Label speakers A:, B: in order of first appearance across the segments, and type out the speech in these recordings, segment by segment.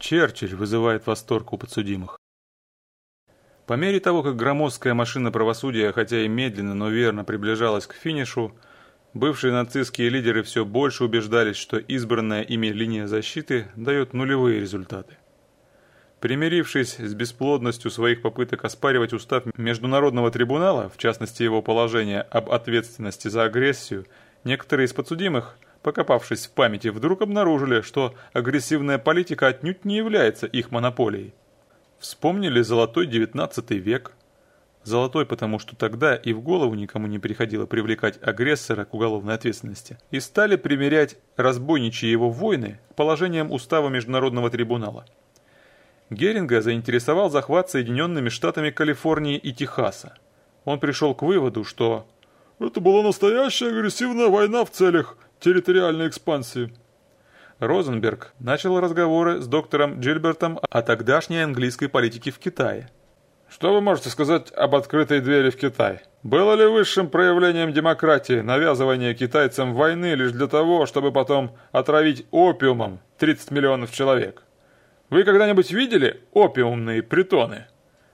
A: Черчилль вызывает восторг у подсудимых. По мере того, как громоздкая машина правосудия, хотя и медленно, но верно приближалась к финишу, бывшие нацистские лидеры все больше убеждались, что избранная ими линия защиты дает нулевые результаты. Примирившись с бесплодностью своих попыток оспаривать устав Международного трибунала, в частности его положение об ответственности за агрессию, некоторые из подсудимых, покопавшись в памяти, вдруг обнаружили, что агрессивная политика отнюдь не является их монополией. Вспомнили золотой XIX век. Золотой, потому что тогда и в голову никому не приходило привлекать агрессора к уголовной ответственности. И стали примерять разбойничьи его войны к положениям устава Международного трибунала. Геринга заинтересовал захват Соединенными Штатами Калифорнии и Техаса. Он пришел к выводу, что «это была настоящая агрессивная война в целях территориальной экспансии». Розенберг начал разговоры с доктором Джильбертом о тогдашней английской политике в Китае. Что вы можете сказать об открытой двери в Китай? Было ли высшим проявлением демократии навязывание китайцам войны лишь для того, чтобы потом отравить опиумом 30 миллионов человек? Вы когда-нибудь видели опиумные притоны?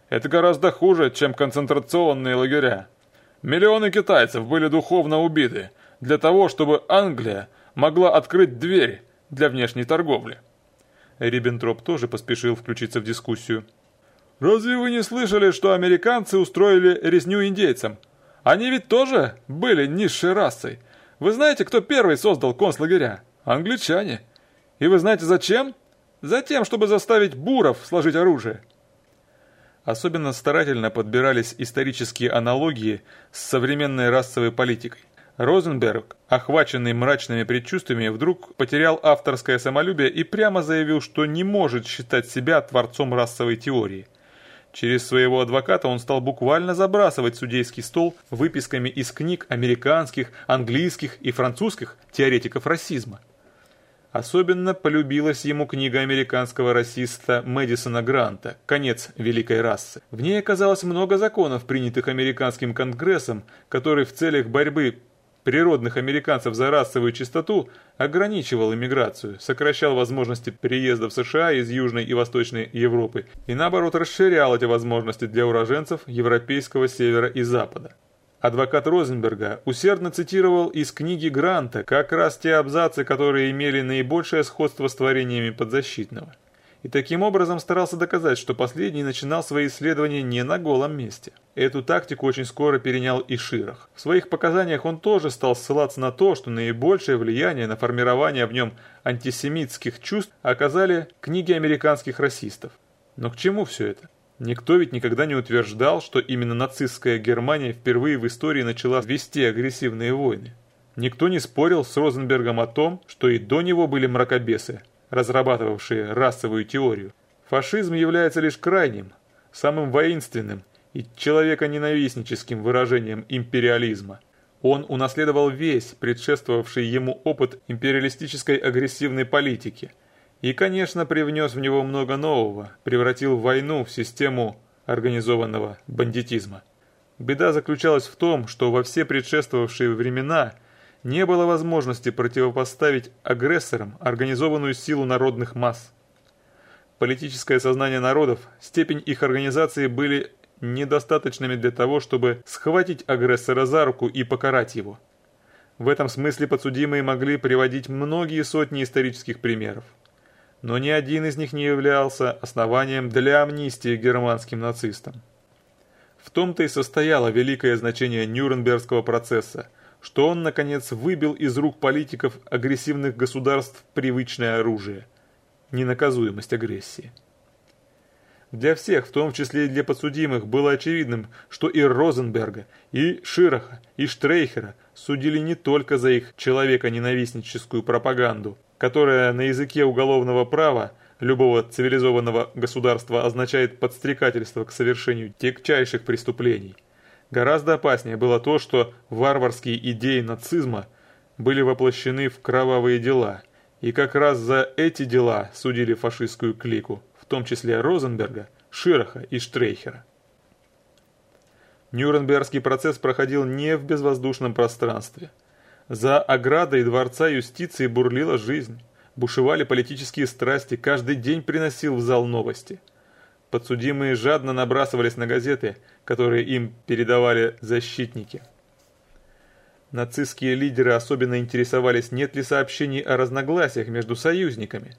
A: Это гораздо хуже, чем концентрационные лагеря. Миллионы китайцев были духовно убиты для того, чтобы Англия могла открыть дверь для внешней торговли. Риббентроп тоже поспешил включиться в дискуссию. «Разве вы не слышали, что американцы устроили резню индейцам? Они ведь тоже были низшей расой. Вы знаете, кто первый создал концлагеря? Англичане. И вы знаете зачем? Затем, чтобы заставить буров сложить оружие. Особенно старательно подбирались исторические аналогии с современной расовой политикой. Розенберг, охваченный мрачными предчувствиями, вдруг потерял авторское самолюбие и прямо заявил, что не может считать себя творцом расовой теории. Через своего адвоката он стал буквально забрасывать судейский стол выписками из книг американских, английских и французских теоретиков расизма. Особенно полюбилась ему книга американского расиста Мэдисона Гранта «Конец великой расы». В ней оказалось много законов, принятых американским конгрессом, который в целях борьбы природных американцев за расовую чистоту ограничивал иммиграцию, сокращал возможности переезда в США из Южной и Восточной Европы и наоборот расширял эти возможности для уроженцев европейского севера и запада. Адвокат Розенберга усердно цитировал из книги Гранта как раз те абзацы, которые имели наибольшее сходство с творениями подзащитного. И таким образом старался доказать, что последний начинал свои исследования не на голом месте. Эту тактику очень скоро перенял и Ширах. В своих показаниях он тоже стал ссылаться на то, что наибольшее влияние на формирование в нем антисемитских чувств оказали книги американских расистов. Но к чему все это? Никто ведь никогда не утверждал, что именно нацистская Германия впервые в истории начала вести агрессивные войны. Никто не спорил с Розенбергом о том, что и до него были мракобесы, разрабатывавшие расовую теорию. Фашизм является лишь крайним, самым воинственным и человеконенавистническим выражением империализма. Он унаследовал весь предшествовавший ему опыт империалистической агрессивной политики – и, конечно, привнес в него много нового, превратил войну в систему организованного бандитизма. Беда заключалась в том, что во все предшествовавшие времена не было возможности противопоставить агрессорам организованную силу народных масс. Политическое сознание народов, степень их организации были недостаточными для того, чтобы схватить агрессора за руку и покарать его. В этом смысле подсудимые могли приводить многие сотни исторических примеров но ни один из них не являлся основанием для амнистии германским нацистам. В том-то и состояло великое значение Нюрнбергского процесса, что он, наконец, выбил из рук политиков агрессивных государств привычное оружие – ненаказуемость агрессии. Для всех, в том числе и для подсудимых, было очевидным, что и Розенберга, и Широха, и Штрейхера судили не только за их человеконенавистническую пропаганду, которая на языке уголовного права любого цивилизованного государства означает подстрекательство к совершению тягчайших преступлений. Гораздо опаснее было то, что варварские идеи нацизма были воплощены в кровавые дела, и как раз за эти дела судили фашистскую клику, в том числе Розенберга, Широха и Штрейхера. Нюрнбергский процесс проходил не в безвоздушном пространстве – за оградой Дворца юстиции бурлила жизнь. Бушевали политические страсти, каждый день приносил в зал новости. Подсудимые жадно набрасывались на газеты, которые им передавали защитники. Нацистские лидеры особенно интересовались, нет ли сообщений о разногласиях между союзниками.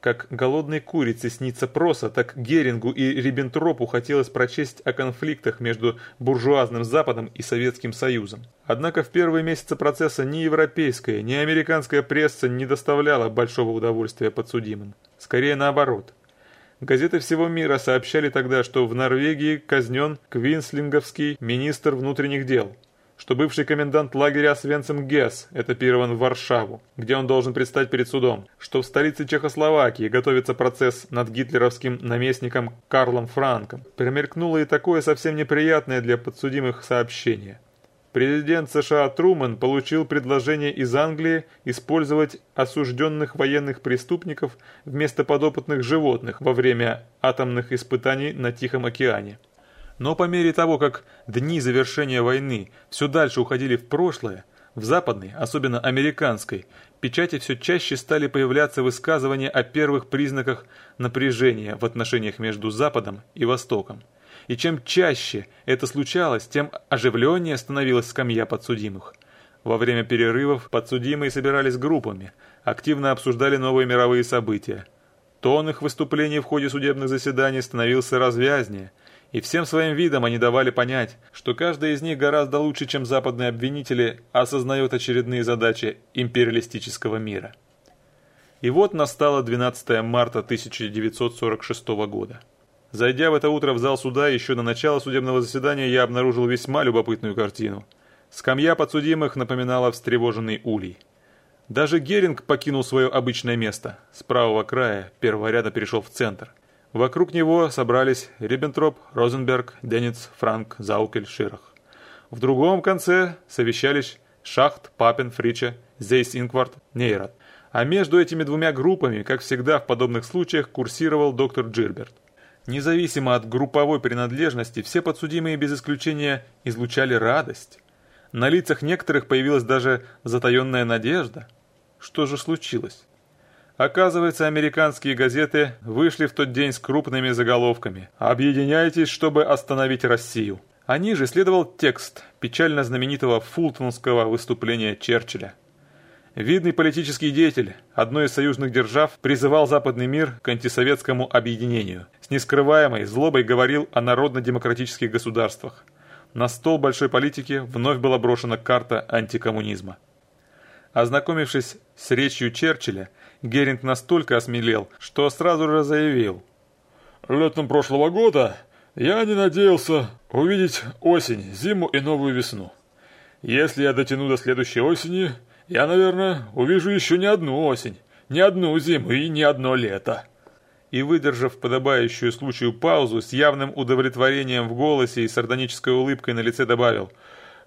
A: Как голодной курице снится проса, так Герингу и Риббентропу хотелось прочесть о конфликтах между буржуазным Западом и Советским Союзом. Однако в первые месяцы процесса ни европейская, ни американская пресса не доставляла большого удовольствия подсудимым. Скорее наоборот. Газеты всего мира сообщали тогда, что в Норвегии казнен квинслинговский министр внутренних дел – что бывший комендант лагеря Свенцем Гесс этапирован в Варшаву, где он должен предстать перед судом, что в столице Чехословакии готовится процесс над гитлеровским наместником Карлом Франком. Промелькнуло и такое совсем неприятное для подсудимых сообщение. Президент США Трумэн получил предложение из Англии использовать осужденных военных преступников вместо подопытных животных во время атомных испытаний на Тихом океане. Но по мере того, как дни завершения войны все дальше уходили в прошлое, в западной, особенно американской, печати все чаще стали появляться высказывания о первых признаках напряжения в отношениях между Западом и Востоком. И чем чаще это случалось, тем оживленнее становилась скамья подсудимых. Во время перерывов подсудимые собирались группами, активно обсуждали новые мировые события. Тон их выступлений в ходе судебных заседаний становился развязнее – и всем своим видом они давали понять, что каждый из них гораздо лучше, чем западные обвинители, осознает очередные задачи империалистического мира. И вот настало 12 марта 1946 года. Зайдя в это утро в зал суда еще до начала судебного заседания, я обнаружил весьма любопытную картину. Скамья подсудимых напоминала встревоженный улей. Даже Геринг покинул свое обычное место. С правого края первого ряда перешел в центр. Вокруг него собрались Риббентроп, Розенберг, Денниц, Франк, Заукель, Ширах. В другом конце совещались Шахт, Папин, Фрича, Зейс Инкварт, Нейрат. А между этими двумя группами, как всегда в подобных случаях, курсировал доктор Джильберт. Независимо от групповой принадлежности, все подсудимые без исключения излучали радость. На лицах некоторых появилась даже затаенная надежда. Что же случилось? Оказывается, американские газеты вышли в тот день с крупными заголовками «Объединяйтесь, чтобы остановить Россию». А ниже следовал текст печально знаменитого фултонского выступления Черчилля. Видный политический деятель одной из союзных держав призывал западный мир к антисоветскому объединению. Нескрываемой злобой говорил о народно-демократических государствах. На стол большой политики вновь была брошена карта антикоммунизма. Ознакомившись с речью Черчилля, Геринг настолько осмелел, что сразу же заявил. «Летом прошлого года я не надеялся увидеть осень, зиму и новую весну. Если я дотяну до следующей осени, я, наверное, увижу еще не одну осень, не одну зиму и не одно лето». И, выдержав подобающую случаю паузу, с явным удовлетворением в голосе и сардонической улыбкой на лице добавил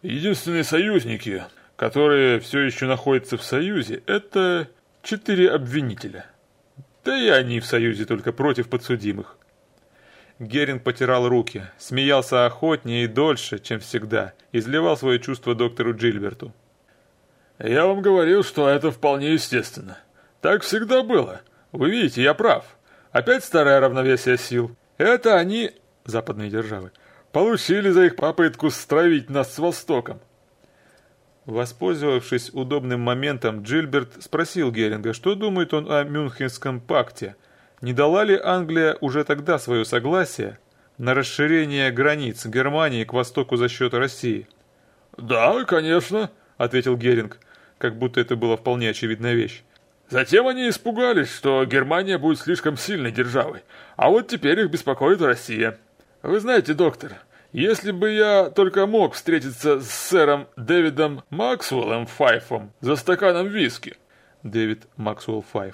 A: «Единственные союзники, которые все еще находятся в Союзе, это четыре обвинителя. Да и они в союзе только против подсудимых. Геринг потирал руки, смеялся охотнее и дольше, чем всегда, изливал свои чувства доктору Джильберту. «Я вам говорил, что это вполне естественно. Так всегда было. Вы видите, я прав. Опять старое равновесие сил. Это они, западные державы, получили за их попытку стравить нас с Востоком. Воспользовавшись удобным моментом, Джильберт спросил Геринга, что думает он о Мюнхенском пакте. Не дала ли Англия уже тогда свое согласие на расширение границ Германии к востоку за счет России? «Да, конечно», — ответил Геринг, как будто это была вполне очевидная вещь. Затем они испугались, что Германия будет слишком сильной державой, а вот теперь их беспокоит Россия. Вы знаете, доктор, если бы я только мог встретиться с сэром Дэвидом Максвеллом Файфом за стаканом виски. Дэвид Максвелл Файф,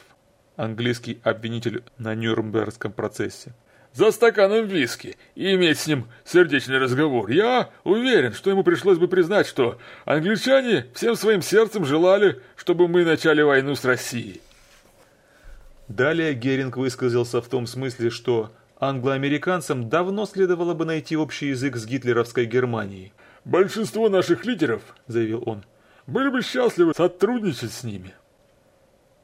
A: английский обвинитель на Нюрнбергском процессе. За стаканом виски и иметь с ним сердечный разговор. Я уверен, что ему пришлось бы признать, что англичане всем своим сердцем желали, чтобы мы начали войну с Россией. Далее Геринг высказался в том смысле, что Англоамериканцам давно следовало бы найти общий язык с гитлеровской Германией. «Большинство наших лидеров, — заявил он, — были бы счастливы сотрудничать с ними».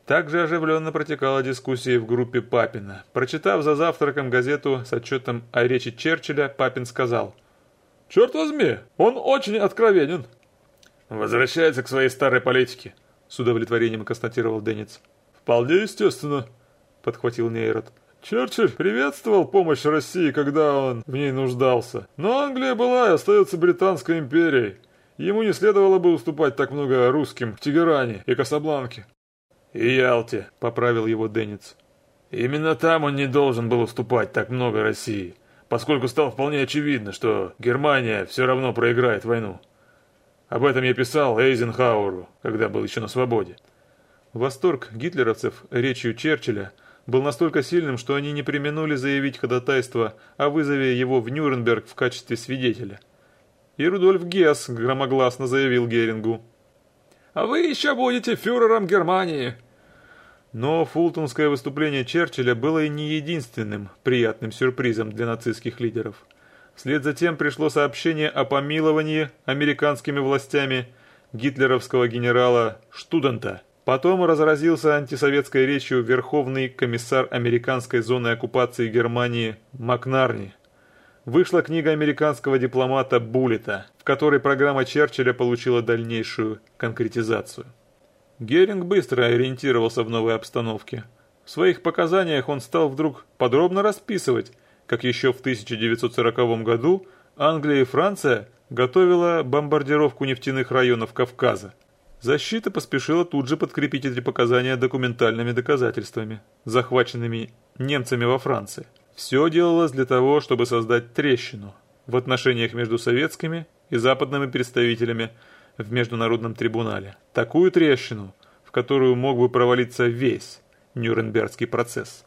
A: Также оживленно протекала дискуссия в группе Папина. Прочитав за завтраком газету с отчетом о речи Черчилля, Папин сказал «Черт возьми, он очень откровенен». «Возвращается к своей старой политике», — с удовлетворением констатировал Денниц. «Вполне естественно», — подхватил Нейрот. Черчилль приветствовал помощь России, когда он в ней нуждался. Но Англия была и остается Британской империей. Ему не следовало бы уступать так много русским в Тегеране и Касабланке. «И Ялте», — поправил его Денниц. «Именно там он не должен был уступать так много России, поскольку стало вполне очевидно, что Германия все равно проиграет войну. Об этом я писал Эйзенхауэру, когда был еще на свободе». Восторг гитлеровцев речью Черчилля — был настолько сильным, что они не применули заявить ходатайство о вызове его в Нюрнберг в качестве свидетеля. И Рудольф Гесс громогласно заявил Герингу. «А вы еще будете фюрером Германии!» Но фултонское выступление Черчилля было и не единственным приятным сюрпризом для нацистских лидеров. Вслед за тем пришло сообщение о помиловании американскими властями гитлеровского генерала Штудента – Потом разразился антисоветской речью верховный комиссар американской зоны оккупации Германии Макнарни. Вышла книга американского дипломата Буллета, в которой программа Черчилля получила дальнейшую конкретизацию. Геринг быстро ориентировался в новой обстановке. В своих показаниях он стал вдруг подробно расписывать, как еще в 1940 году Англия и Франция готовила бомбардировку нефтяных районов Кавказа. Защита поспешила тут же подкрепить эти показания документальными доказательствами, захваченными немцами во Франции. Все делалось для того, чтобы создать трещину в отношениях между советскими и западными представителями в Международном трибунале. Такую трещину, в которую мог бы провалиться весь Нюрнбергский процесс.